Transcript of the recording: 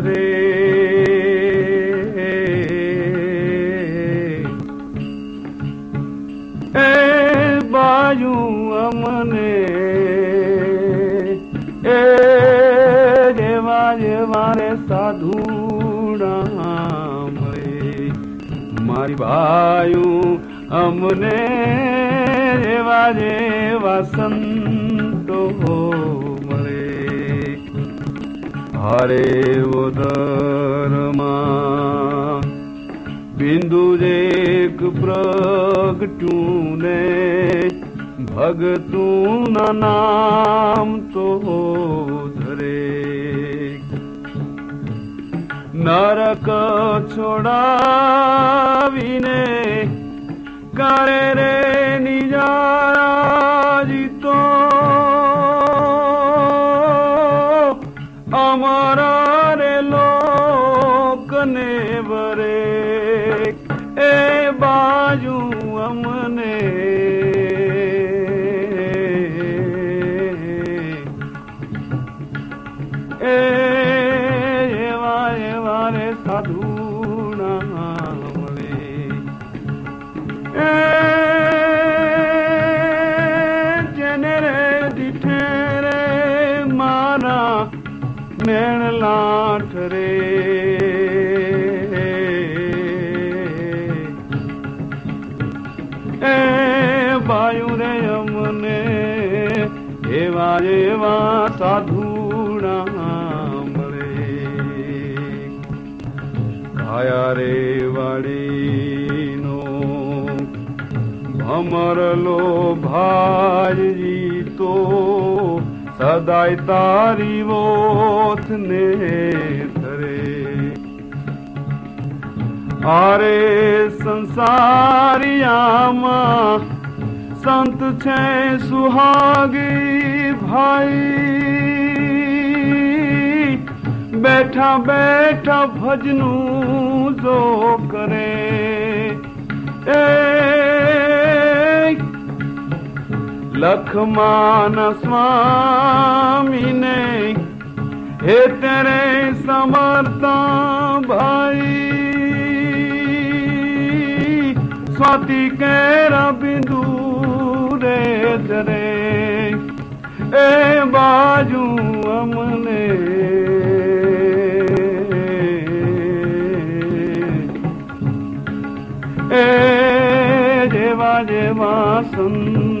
રે એ બાજુ અમને એ જેવા જેવા રે સાધુ મારી ભાયું અમને જેવા જેવા સંતો હરે ઉદરમાં બિંદુ રેક પ્રગટું ને ભગતું નામ તો ધરે. નરક છોડાવીને કરે રે અમારા રે લોકને વરે. એ બાજુ અમને. એ એવા એવા રે સાધુ નેણ લાઠ રે. એ બાયુ રે અમને એવા એવા સાધુણા મળે. કાયા રે વાડીનો ભમરલો ભાજી તો સદાય તારી વોથ ને ધરે આરે સંસારિયામાં સંત છે સુહાગી ભાઈ બેઠા બેઠા ભજનું જો કરે એ લખમાન સ્વામીને, હે તેરે સમર્તા ભાઈ, સ્વાતિ કે બિંદુ રે જરે, એ બાજુ અમને. એ જેવા જેવા સંતો